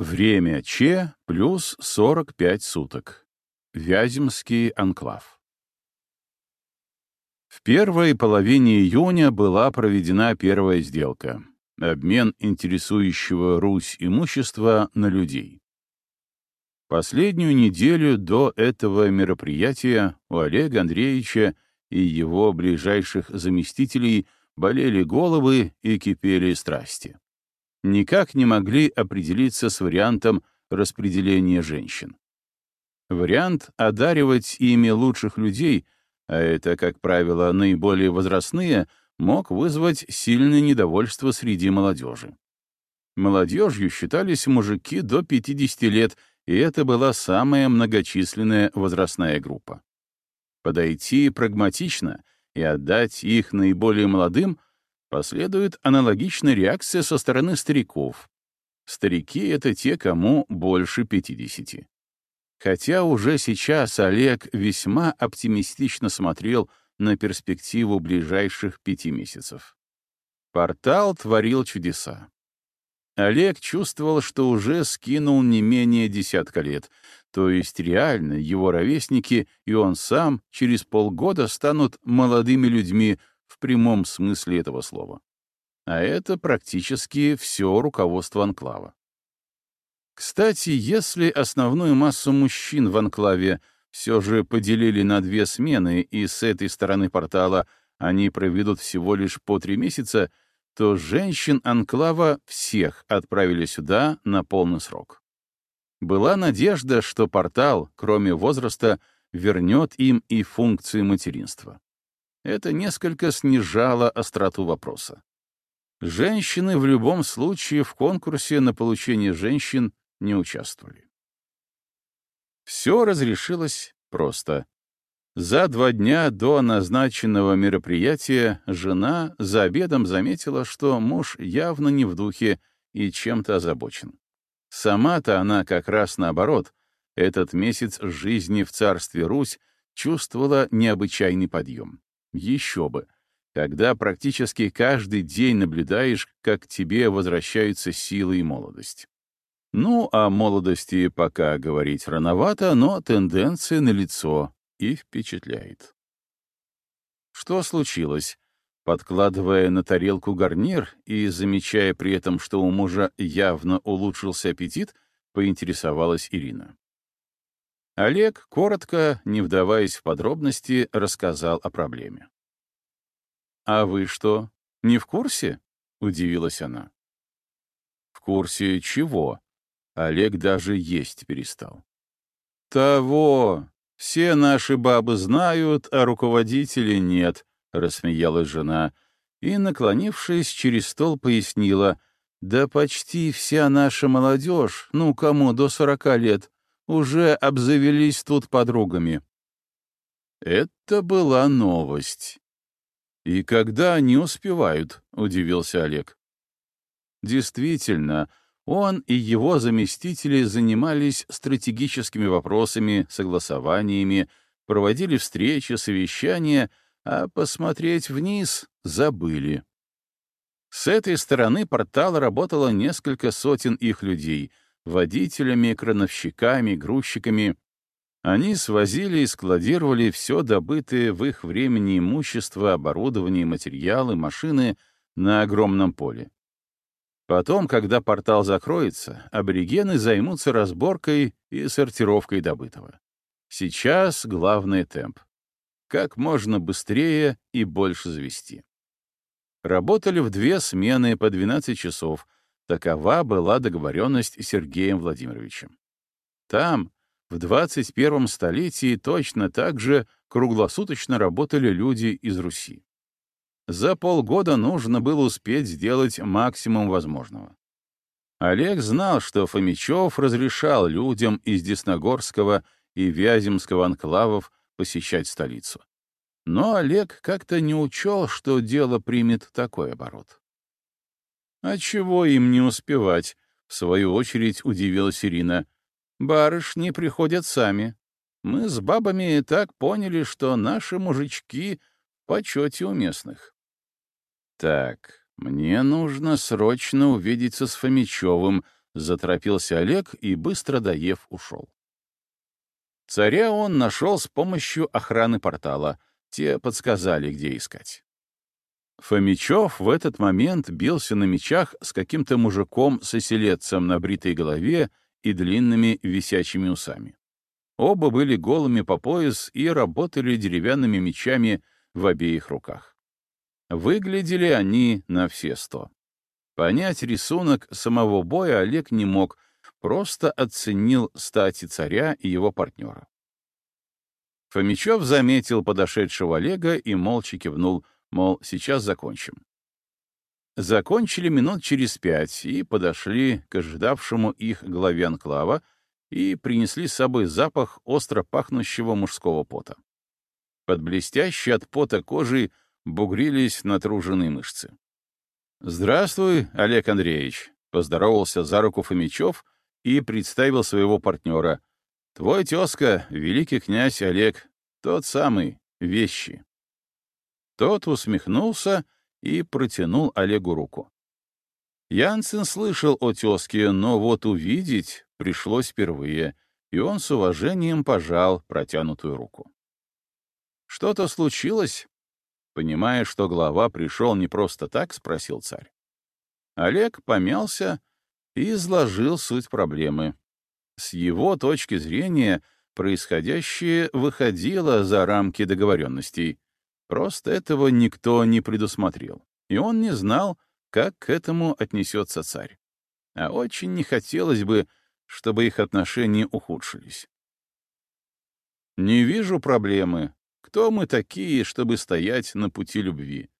Время Че плюс 45 суток. Вяземский анклав. В первой половине июня была проведена первая сделка — обмен интересующего Русь имущества на людей. Последнюю неделю до этого мероприятия у Олега Андреевича и его ближайших заместителей болели головы и кипели страсти никак не могли определиться с вариантом распределения женщин. Вариант одаривать ими лучших людей, а это, как правило, наиболее возрастные, мог вызвать сильное недовольство среди молодежи. Молодежью считались мужики до 50 лет, и это была самая многочисленная возрастная группа. Подойти прагматично и отдать их наиболее молодым — Последует аналогичная реакция со стороны стариков. Старики — это те, кому больше 50. Хотя уже сейчас Олег весьма оптимистично смотрел на перспективу ближайших пяти месяцев. Портал творил чудеса. Олег чувствовал, что уже скинул не менее десятка лет, то есть реально его ровесники и он сам через полгода станут молодыми людьми, прямом смысле этого слова. А это практически все руководство анклава. Кстати, если основную массу мужчин в анклаве все же поделили на две смены, и с этой стороны портала они проведут всего лишь по три месяца, то женщин анклава всех отправили сюда на полный срок. Была надежда, что портал, кроме возраста, вернет им и функции материнства. Это несколько снижало остроту вопроса. Женщины в любом случае в конкурсе на получение женщин не участвовали. Все разрешилось просто. За два дня до назначенного мероприятия жена за обедом заметила, что муж явно не в духе и чем-то озабочен. Сама-то она как раз наоборот. Этот месяц жизни в царстве Русь чувствовала необычайный подъем. Еще бы. Когда практически каждый день наблюдаешь, как к тебе возвращаются силы и молодость. Ну, о молодости пока говорить рановато, но тенденция налицо и впечатляет. Что случилось? Подкладывая на тарелку гарнир и замечая при этом, что у мужа явно улучшился аппетит, поинтересовалась Ирина. Олег, коротко, не вдаваясь в подробности, рассказал о проблеме. «А вы что, не в курсе?» — удивилась она. «В курсе чего?» Олег даже есть перестал. «Того! Все наши бабы знают, а руководителей нет», — рассмеялась жена и, наклонившись, через стол пояснила, «Да почти вся наша молодежь, ну, кому до сорока лет, уже обзавелись тут подругами. Это была новость. «И когда они успевают?» — удивился Олег. Действительно, он и его заместители занимались стратегическими вопросами, согласованиями, проводили встречи, совещания, а посмотреть вниз забыли. С этой стороны портала работало несколько сотен их людей — водителями, крановщиками, грузчиками. Они свозили и складировали все добытое в их времени имущество, оборудование, материалы, машины на огромном поле. Потом, когда портал закроется, аборигены займутся разборкой и сортировкой добытого. Сейчас главный темп. Как можно быстрее и больше завести. Работали в две смены по 12 часов — Такова была договоренность с Сергеем Владимировичем. Там, в 21 столетии, точно так же круглосуточно работали люди из Руси. За полгода нужно было успеть сделать максимум возможного. Олег знал, что Фомичев разрешал людям из Десногорского и Вяземского анклавов посещать столицу. Но Олег как-то не учел, что дело примет такой оборот. «А чего им не успевать?» — в свою очередь удивилась Ирина. «Барышни приходят сами. Мы с бабами и так поняли, что наши мужички почете у местных». «Так, мне нужно срочно увидеться с Фомичевым», — заторопился Олег и, быстро доев, ушел. Царя он нашел с помощью охраны портала. Те подсказали, где искать. Фомичев в этот момент бился на мечах с каким-то мужиком с оселедцем на бритой голове и длинными висячими усами. Оба были голыми по пояс и работали деревянными мечами в обеих руках. Выглядели они на все сто. Понять рисунок самого боя Олег не мог, просто оценил стати царя и его партнера. Фомичев заметил подошедшего Олега и молча кивнул, мол, сейчас закончим. Закончили минут через пять и подошли к ожидавшему их главе анклава и принесли с собой запах остро пахнущего мужского пота. Под блестящей от пота кожей бугрились натруженные мышцы. «Здравствуй, Олег Андреевич», — поздоровался за руку Фомичев и представил своего партнера. «Твой тезка, великий князь Олег, тот самый, вещи». Тот усмехнулся и протянул Олегу руку. Янсен слышал о тезке, но вот увидеть пришлось впервые, и он с уважением пожал протянутую руку. «Что-то случилось?» Понимая, что глава пришел не просто так, спросил царь. Олег помялся и изложил суть проблемы. С его точки зрения происходящее выходило за рамки договоренностей. Просто этого никто не предусмотрел, и он не знал, как к этому отнесется царь. А очень не хотелось бы, чтобы их отношения ухудшились. «Не вижу проблемы. Кто мы такие, чтобы стоять на пути любви?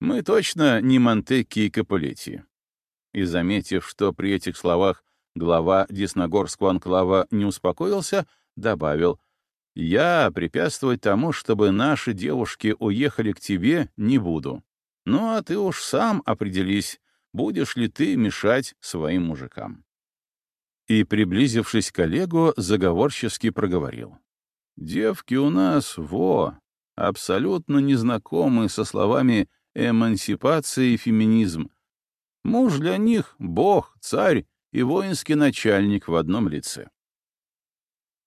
Мы точно не Монтекки и Капулетти». И, заметив, что при этих словах глава Десногорского анклава не успокоился, добавил — я препятствовать тому, чтобы наши девушки уехали к тебе, не буду. Ну, а ты уж сам определись, будешь ли ты мешать своим мужикам. И, приблизившись к коллегу, заговорчески проговорил. Девки у нас, во, абсолютно незнакомы со словами «эмансипация» и «феминизм». Муж для них — бог, царь и воинский начальник в одном лице.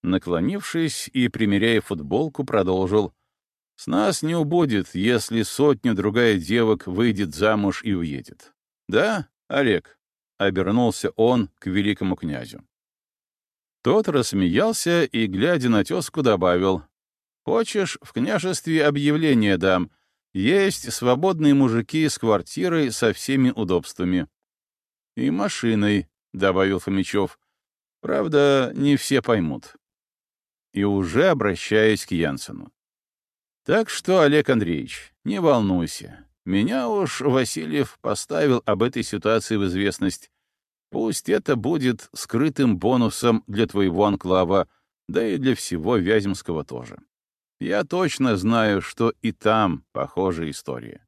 Наклонившись и примеряя футболку, продолжил. «С нас не убудет, если сотня-другая девок выйдет замуж и уедет. Да, Олег?» — обернулся он к великому князю. Тот рассмеялся и, глядя на тезку, добавил. «Хочешь, в княжестве объявление дам. Есть свободные мужики с квартирой со всеми удобствами». «И машиной», — добавил Фомичев. «Правда, не все поймут» и уже обращаясь к Янсену. Так что, Олег Андреевич, не волнуйся. Меня уж Васильев поставил об этой ситуации в известность. Пусть это будет скрытым бонусом для твоего анклава, да и для всего Вяземского тоже. Я точно знаю, что и там похожая история.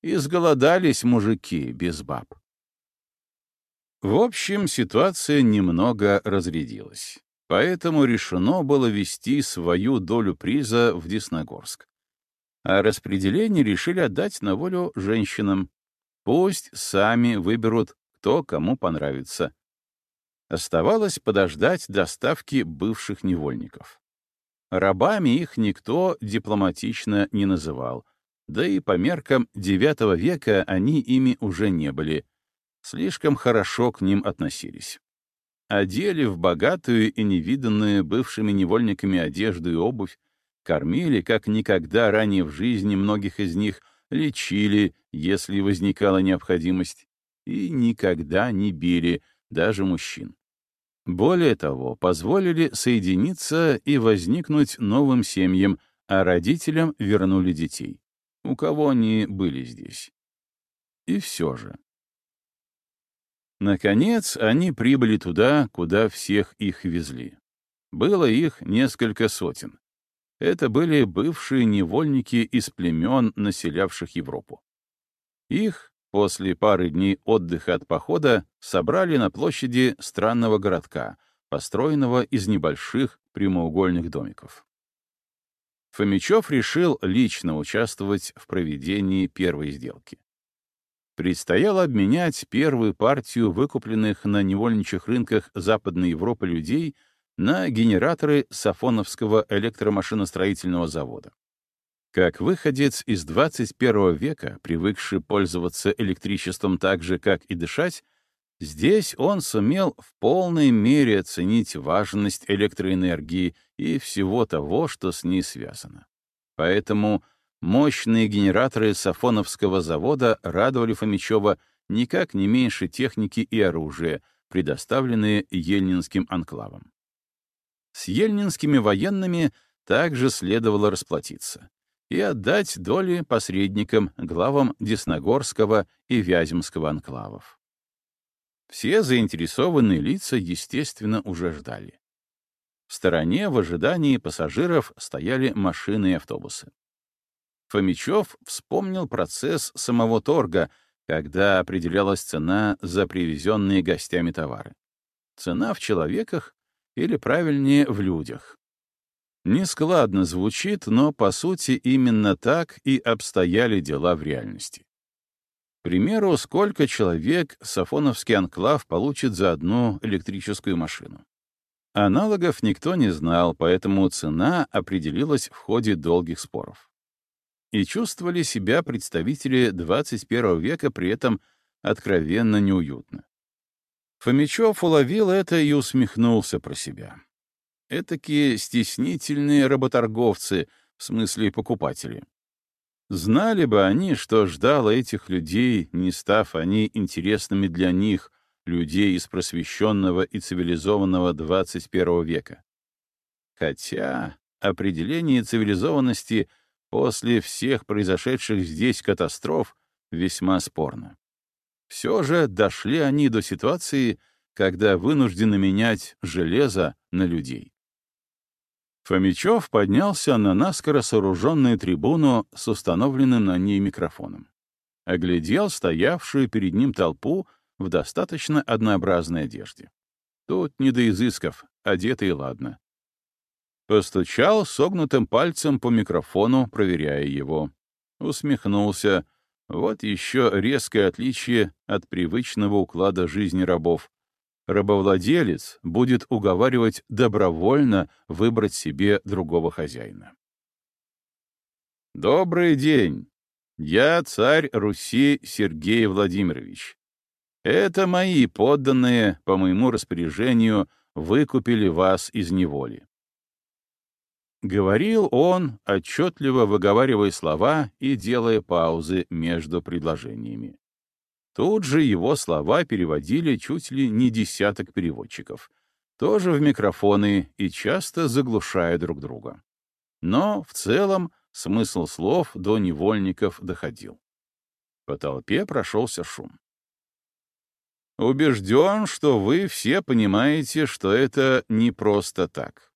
Изголодались мужики без баб. В общем, ситуация немного разрядилась. Поэтому решено было вести свою долю приза в Десногорск. А распределение решили отдать на волю женщинам. Пусть сами выберут, кто кому понравится. Оставалось подождать доставки бывших невольников. Рабами их никто дипломатично не называл, да и по меркам IX века они ими уже не были. Слишком хорошо к ним относились одели в богатую и невиданную бывшими невольниками одежду и обувь, кормили, как никогда ранее в жизни многих из них, лечили, если возникала необходимость, и никогда не били, даже мужчин. Более того, позволили соединиться и возникнуть новым семьям, а родителям вернули детей, у кого они были здесь. И все же. Наконец, они прибыли туда, куда всех их везли. Было их несколько сотен. Это были бывшие невольники из племен, населявших Европу. Их после пары дней отдыха от похода собрали на площади странного городка, построенного из небольших прямоугольных домиков. Фомичев решил лично участвовать в проведении первой сделки. Предстояло обменять первую партию выкупленных на невольничьих рынках Западной Европы людей на генераторы Сафоновского электромашиностроительного завода. Как выходец из 21 века, привыкший пользоваться электричеством так же, как и дышать, здесь он сумел в полной мере оценить важность электроэнергии и всего того, что с ней связано. Поэтому мощные генераторы Сафоновского завода радовали Фомичева никак не меньше техники и оружия, предоставленные Ельнинским анклавом. С ельнинскими военными также следовало расплатиться и отдать доли посредникам, главам Десногорского и Вяземского анклавов. Все заинтересованные лица, естественно, уже ждали. В стороне в ожидании пассажиров стояли машины и автобусы. Фомичев вспомнил процесс самого торга, когда определялась цена за привезенные гостями товары. Цена в человеках или, правильнее, в людях. Нескладно звучит, но, по сути, именно так и обстояли дела в реальности. К примеру, сколько человек Сафоновский анклав получит за одну электрическую машину? Аналогов никто не знал, поэтому цена определилась в ходе долгих споров. И чувствовали себя представители 21 века при этом откровенно неуютно. Фомичев уловил это и усмехнулся про себя. Этакие стеснительные работорговцы, в смысле покупатели. Знали бы они, что ждало этих людей, не став они интересными для них, людей из просвещенного и цивилизованного 21 века. Хотя определение цивилизованности после всех произошедших здесь катастроф весьма спорно. Все же дошли они до ситуации, когда вынуждены менять железо на людей. Фомичев поднялся на наскоро сооруженную трибуну с установленным на ней микрофоном. Оглядел стоявшую перед ним толпу в достаточно однообразной одежде. Тут не до изысков, одетый ладно. Постучал согнутым пальцем по микрофону, проверяя его. Усмехнулся. Вот еще резкое отличие от привычного уклада жизни рабов рабовладелец будет уговаривать добровольно выбрать себе другого хозяина. Добрый день. Я царь Руси Сергей Владимирович. Это мои подданные по моему распоряжению выкупили вас из неволи. Говорил он, отчетливо выговаривая слова и делая паузы между предложениями. Тут же его слова переводили чуть ли не десяток переводчиков, тоже в микрофоны и часто заглушая друг друга. Но в целом смысл слов до невольников доходил. По толпе прошелся шум. Убежден, что вы все понимаете, что это не просто так.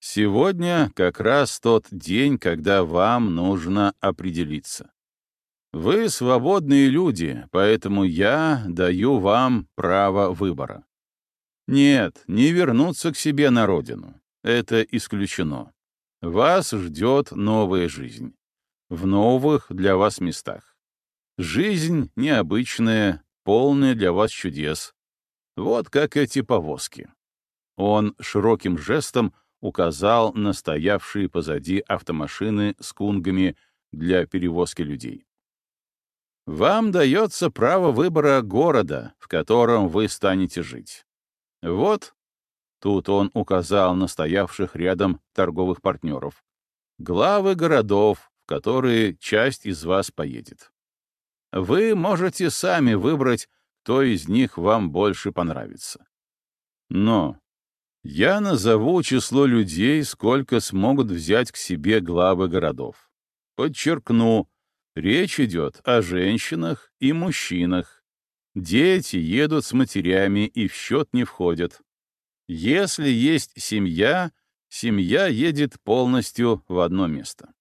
Сегодня как раз тот день, когда вам нужно определиться. Вы свободные люди, поэтому я даю вам право выбора. Нет, не вернуться к себе на родину. Это исключено. Вас ждет новая жизнь. В новых для вас местах. Жизнь необычная, полная для вас чудес. Вот как эти повозки. Он широким жестом указал на стоявшие позади автомашины с кунгами для перевозки людей. Вам дается право выбора города, в котором вы станете жить. Вот, тут он указал на стоявших рядом торговых партнеров, главы городов, в которые часть из вас поедет. Вы можете сами выбрать, кто из них вам больше понравится. Но я назову число людей, сколько смогут взять к себе главы городов. Подчеркну, Речь идет о женщинах и мужчинах. Дети едут с матерями и в счет не входят. Если есть семья, семья едет полностью в одно место.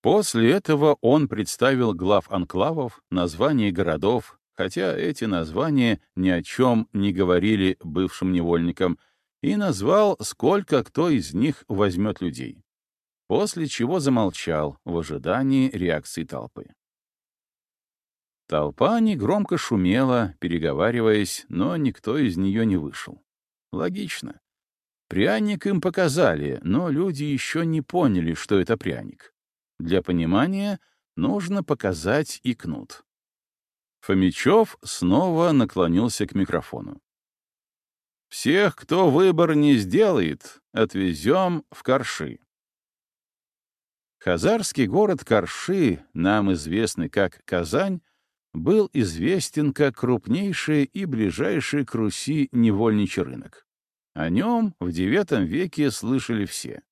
После этого он представил глав анклавов, названия городов, хотя эти названия ни о чем не говорили бывшим невольникам, и назвал, сколько кто из них возьмет людей после чего замолчал в ожидании реакции толпы. Толпа негромко шумела, переговариваясь, но никто из нее не вышел. Логично. Пряник им показали, но люди еще не поняли, что это пряник. Для понимания нужно показать и кнут. Фомичев снова наклонился к микрофону. «Всех, кто выбор не сделает, отвезем в Карши». Хазарский город Карши, нам известный как Казань, был известен как крупнейший и ближайший к Руси невольничий рынок. О нем в IX веке слышали все.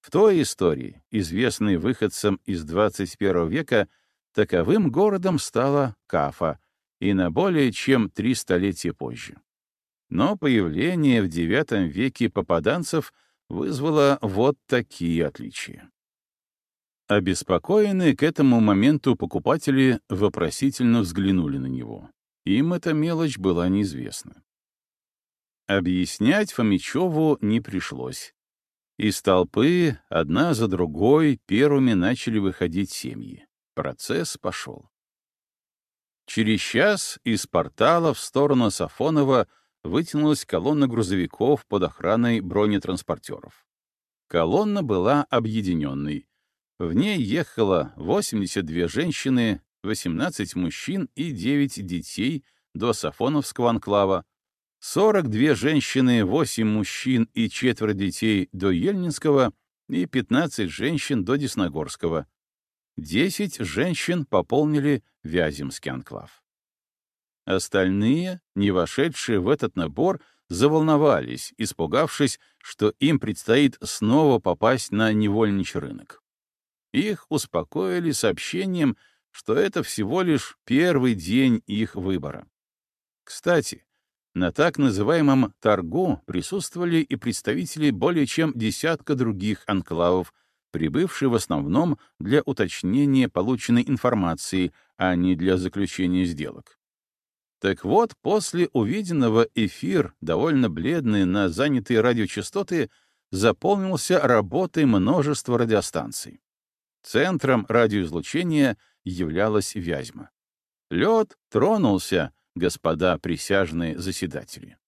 В той истории, известной выходцам из XXI века, таковым городом стала Кафа, и на более чем три столетия позже. Но появление в IX веке попаданцев вызвало вот такие отличия. Обеспокоенные к этому моменту покупатели вопросительно взглянули на него. Им эта мелочь была неизвестна. Объяснять Фомичеву не пришлось. Из толпы одна за другой первыми начали выходить семьи. Процесс пошел. Через час из портала в сторону Сафонова вытянулась колонна грузовиков под охраной бронетранспортеров. Колонна была объединенной, в ней ехало 82 женщины, 18 мужчин и 9 детей до Сафоновского анклава, 42 женщины, 8 мужчин и четверо детей до Ельнинского и 15 женщин до Десногорского. 10 женщин пополнили Вяземский анклав. Остальные, не вошедшие в этот набор, заволновались, испугавшись, что им предстоит снова попасть на невольничий рынок. Их успокоили сообщением, что это всего лишь первый день их выбора. Кстати, на так называемом торгу присутствовали и представители более чем десятка других анклавов, прибывшие в основном для уточнения полученной информации, а не для заключения сделок. Так вот, после увиденного эфир, довольно бледный на занятые радиочастоты, заполнился работой множества радиостанций. Центром радиоизлучения являлась Вязьма. Лед тронулся, господа присяжные заседатели.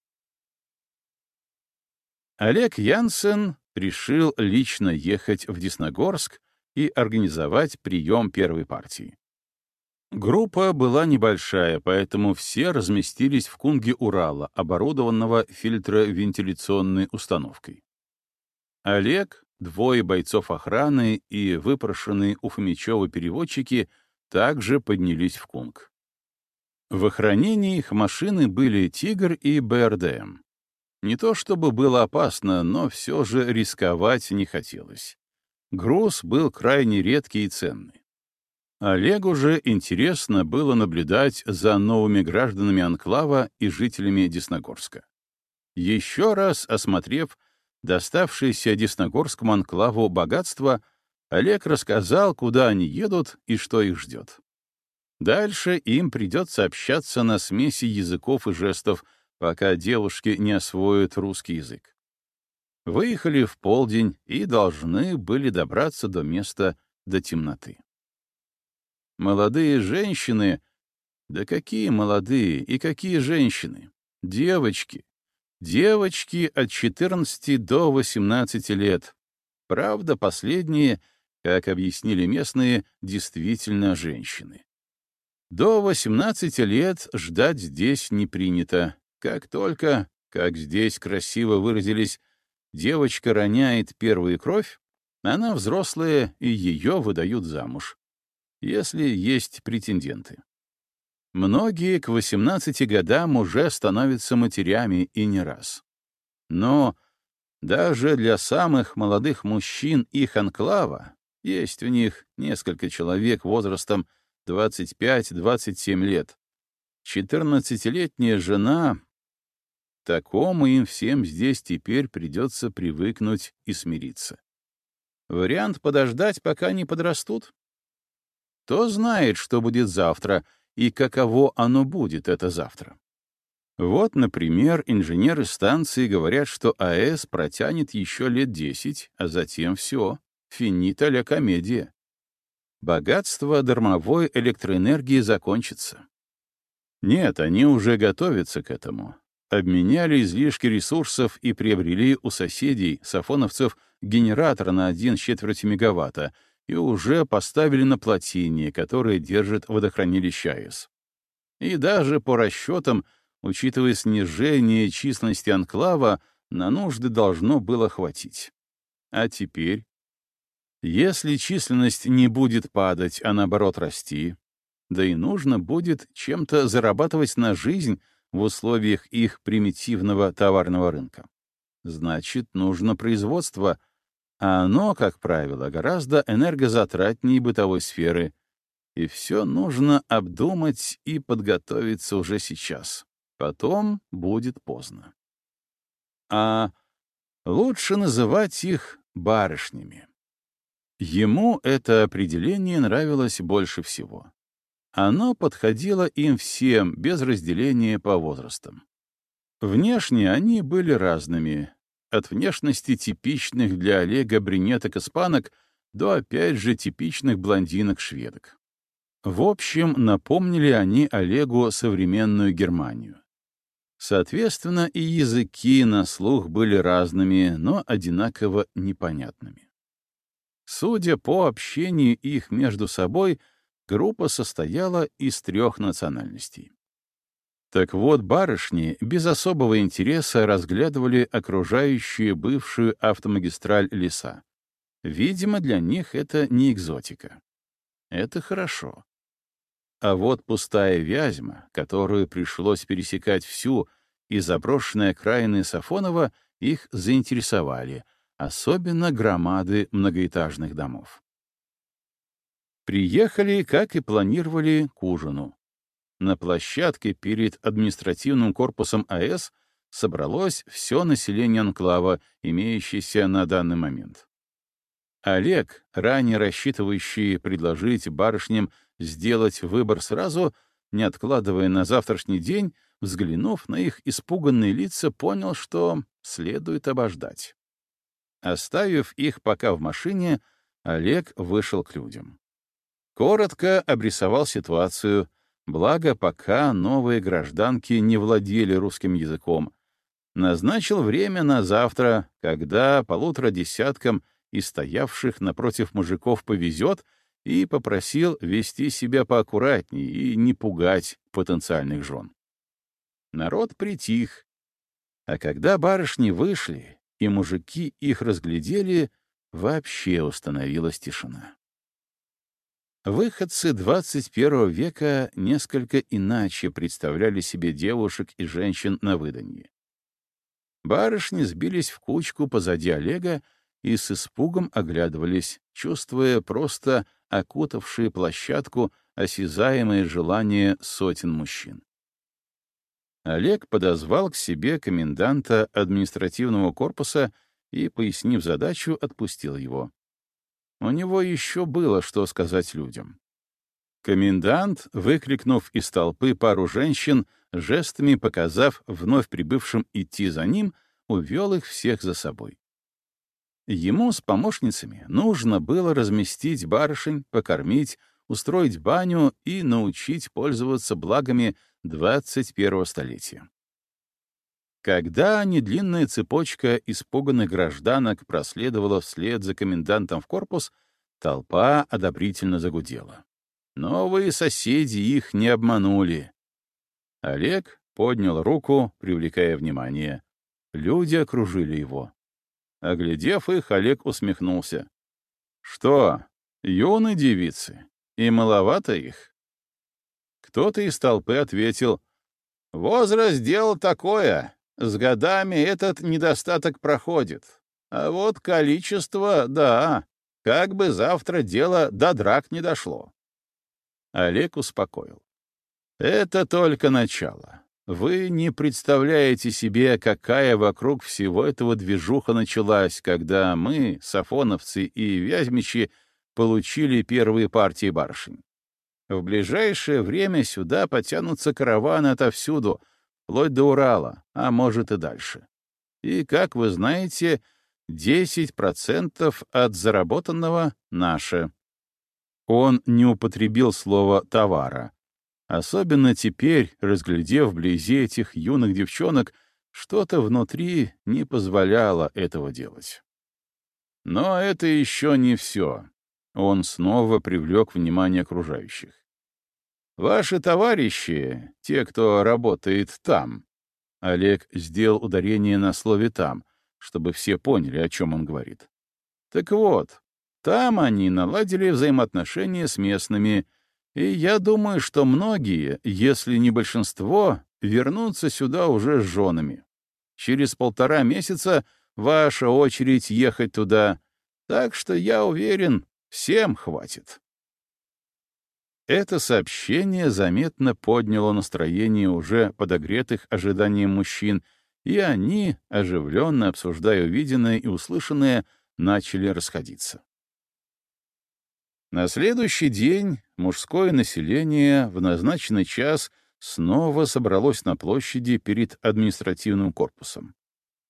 Олег Янсен решил лично ехать в Десногорск и организовать прием первой партии. Группа была небольшая, поэтому все разместились в кунге Урала, оборудованного фильтровентиляционной установкой. Олег, Двое бойцов охраны и выпрошенные у Фомичева переводчики также поднялись в Кунг. В охранении их машины были «Тигр» и БРДМ. Не то чтобы было опасно, но все же рисковать не хотелось. Груз был крайне редкий и ценный. Олегу же интересно было наблюдать за новыми гражданами Анклава и жителями Десногорска. Еще раз осмотрев доставшееся Десногорскому анклаву богатство, Олег рассказал, куда они едут и что их ждет. Дальше им придется общаться на смеси языков и жестов, пока девушки не освоят русский язык. Выехали в полдень и должны были добраться до места до темноты. Молодые женщины... Да какие молодые и какие женщины? Девочки, Девочки от 14 до 18 лет. Правда, последние, как объяснили местные, действительно женщины. До 18 лет ждать здесь не принято. Как только, как здесь красиво выразились, девочка роняет первую кровь, она взрослая, и ее выдают замуж, если есть претенденты. Многие к 18 годам уже становятся матерями и не раз. Но даже для самых молодых мужчин их анклава есть у них несколько человек возрастом 25-27 лет. 14-летняя жена — такому им всем здесь теперь придется привыкнуть и смириться. Вариант подождать, пока не подрастут? Кто знает, что будет завтра — и каково оно будет это завтра. Вот, например, инженеры станции говорят, что АЭС протянет еще лет 10, а затем все, финита ля комедия. богатство дармовой электроэнергии закончится. Нет, они уже готовятся к этому. Обменяли излишки ресурсов и приобрели у соседей, сафоновцев, генератор на один четверть мегаватта и уже поставили на плотине, которое держит водохранилище АЭС. И даже по расчетам, учитывая снижение численности анклава, на нужды должно было хватить. А теперь? Если численность не будет падать, а наоборот расти, да и нужно будет чем-то зарабатывать на жизнь в условиях их примитивного товарного рынка. Значит, нужно производство, оно, как правило, гораздо энергозатратнее бытовой сферы, и все нужно обдумать и подготовиться уже сейчас. Потом будет поздно. А лучше называть их барышнями. Ему это определение нравилось больше всего. Оно подходило им всем, без разделения по возрастам. Внешне они были разными, от внешности типичных для Олега брюнеток-испанок до, опять же, типичных блондинок-шведок. В общем, напомнили они Олегу современную Германию. Соответственно, и языки на слух были разными, но одинаково непонятными. Судя по общению их между собой, группа состояла из трех национальностей. Так вот, барышни без особого интереса разглядывали окружающую бывшую автомагистраль леса. Видимо, для них это не экзотика. Это хорошо. А вот пустая Вязьма, которую пришлось пересекать всю, и заброшенные окраины Сафонова их заинтересовали, особенно громады многоэтажных домов. Приехали, как и планировали, к ужину. На площадке перед административным корпусом АЭС собралось все население анклава, имеющееся на данный момент. Олег, ранее рассчитывающий предложить барышням сделать выбор сразу, не откладывая на завтрашний день, взглянув на их испуганные лица, понял, что следует обождать. Оставив их пока в машине, Олег вышел к людям. Коротко обрисовал ситуацию, благо пока новые гражданки не владели русским языком. Назначил время на завтра, когда полутора десяткам и стоявших напротив мужиков повезет, и попросил вести себя поаккуратнее и не пугать потенциальных жен. Народ притих, а когда барышни вышли и мужики их разглядели, вообще установилась тишина. Выходцы 21 века несколько иначе представляли себе девушек и женщин на выданье. Барышни сбились в кучку позади Олега и с испугом оглядывались, чувствуя просто окутавшие площадку осязаемое желание сотен мужчин. Олег подозвал к себе коменданта административного корпуса и, пояснив задачу, отпустил его. У него еще было что сказать людям. Комендант, выкрикнув из толпы пару женщин, жестами показав вновь прибывшим идти за ним, увел их всех за собой. Ему с помощницами нужно было разместить барышень, покормить, устроить баню и научить пользоваться благами 21-го столетия. Когда недлинная цепочка испуганных гражданок проследовала вслед за комендантом в корпус, толпа одобрительно загудела. Новые соседи их не обманули. Олег поднял руку, привлекая внимание. Люди окружили его. Оглядев их, Олег усмехнулся. «Что, юные девицы? И маловато их?» Кто-то из толпы ответил. «Возраст — дело такое. С годами этот недостаток проходит. А вот количество, да, как бы завтра дело до драк не дошло. Олег успокоил. Это только начало. Вы не представляете себе, какая вокруг всего этого движуха началась, когда мы, сафоновцы и вязьмичи, получили первые партии барышень. В ближайшее время сюда потянутся караваны отовсюду, вплоть до Урала, а может и дальше. И, как вы знаете, 10% от заработанного — наше. Он не употребил слово «товара». Особенно теперь, разглядев вблизи этих юных девчонок, что-то внутри не позволяло этого делать. Но это еще не все. Он снова привлек внимание окружающих. «Ваши товарищи, те, кто работает там...» Олег сделал ударение на слове «там», чтобы все поняли, о чем он говорит. «Так вот, там они наладили взаимоотношения с местными, и я думаю, что многие, если не большинство, вернутся сюда уже с женами. Через полтора месяца ваша очередь ехать туда, так что я уверен, всем хватит». Это сообщение заметно подняло настроение уже подогретых ожиданием мужчин, и они, оживленно обсуждая увиденное и услышанное, начали расходиться. На следующий день мужское население в назначенный час снова собралось на площади перед административным корпусом.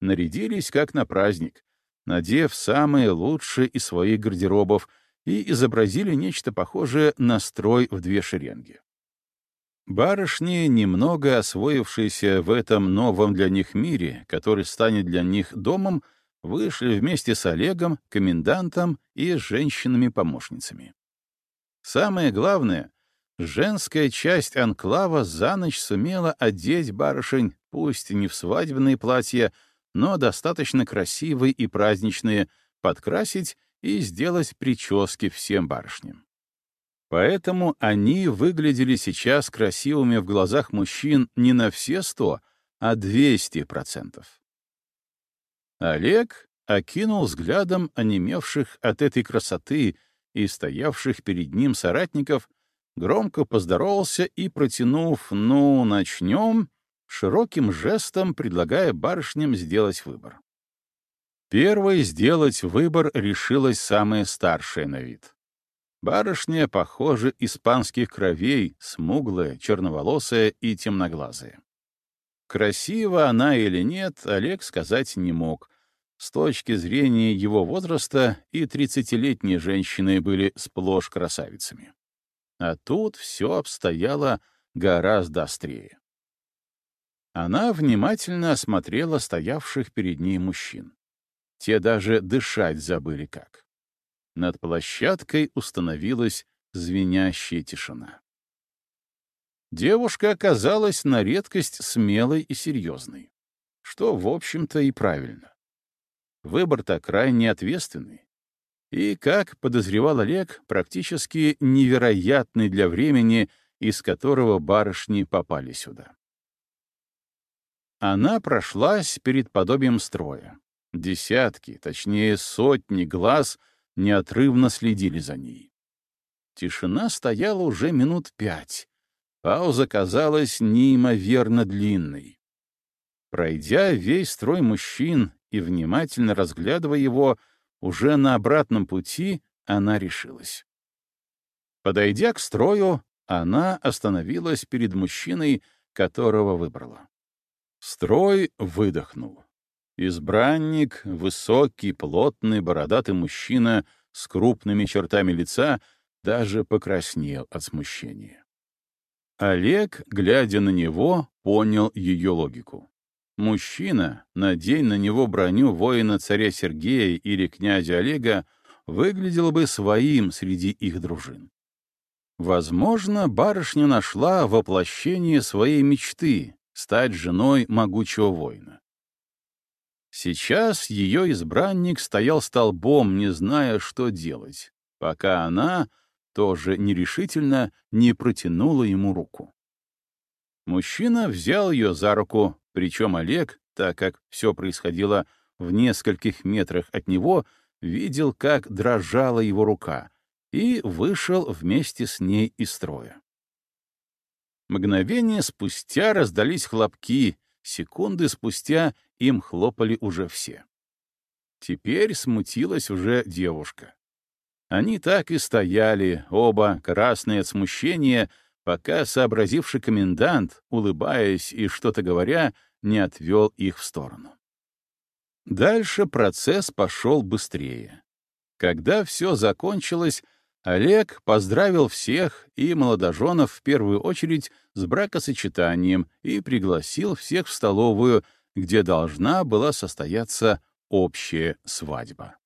Нарядились как на праздник, надев самые лучшие из своих гардеробов — и изобразили нечто похожее на строй в две шеренги. Барышни, немного освоившиеся в этом новом для них мире, который станет для них домом, вышли вместе с Олегом, комендантом и женщинами-помощницами. Самое главное, женская часть анклава за ночь сумела одеть барышень, пусть не в свадебные платья, но достаточно красивые и праздничные, подкрасить и сделать прически всем барышням. Поэтому они выглядели сейчас красивыми в глазах мужчин не на все сто, а двести процентов. Олег окинул взглядом онемевших от этой красоты и стоявших перед ним соратников, громко поздоровался и, протянув «ну, начнем», широким жестом предлагая барышням сделать выбор. Первой сделать выбор решилась самая старшая на вид. Барышня, похоже, испанских кровей, смуглая, черноволосая и темноглазая. Красива она или нет, Олег сказать не мог. С точки зрения его возраста и тридцатилетние женщины были сплошь красавицами. А тут все обстояло гораздо острее. Она внимательно осмотрела стоявших перед ней мужчин. Те даже дышать забыли как. Над площадкой установилась звенящая тишина. Девушка оказалась на редкость смелой и серьезной, что, в общем-то, и правильно. Выбор-то крайне ответственный. И, как подозревал Олег, практически невероятный для времени, из которого барышни попали сюда. Она прошлась перед подобием строя, Десятки, точнее сотни глаз неотрывно следили за ней. Тишина стояла уже минут пять. Пауза казалась неимоверно длинной. Пройдя весь строй мужчин и внимательно разглядывая его, уже на обратном пути она решилась. Подойдя к строю, она остановилась перед мужчиной, которого выбрала. Строй выдохнул. Избранник — высокий, плотный, бородатый мужчина с крупными чертами лица, даже покраснел от смущения. Олег, глядя на него, понял ее логику. Мужчина, надень на него броню воина царя Сергея или князя Олега, выглядел бы своим среди их дружин. Возможно, барышня нашла воплощение своей мечты — стать женой могучего воина. Сейчас ее избранник стоял столбом, не зная, что делать, пока она, тоже нерешительно, не протянула ему руку. Мужчина взял ее за руку, причем Олег, так как все происходило в нескольких метрах от него, видел, как дрожала его рука, и вышел вместе с ней из строя. Мгновение спустя раздались хлопки, секунды спустя им хлопали уже все. Теперь смутилась уже девушка. Они так и стояли, оба красные от смущения, пока сообразивший комендант, улыбаясь и что-то говоря, не отвел их в сторону. Дальше процесс пошел быстрее. Когда все закончилось, Олег поздравил всех и молодоженов в первую очередь с бракосочетанием и пригласил всех в столовую, где должна была состояться общая свадьба.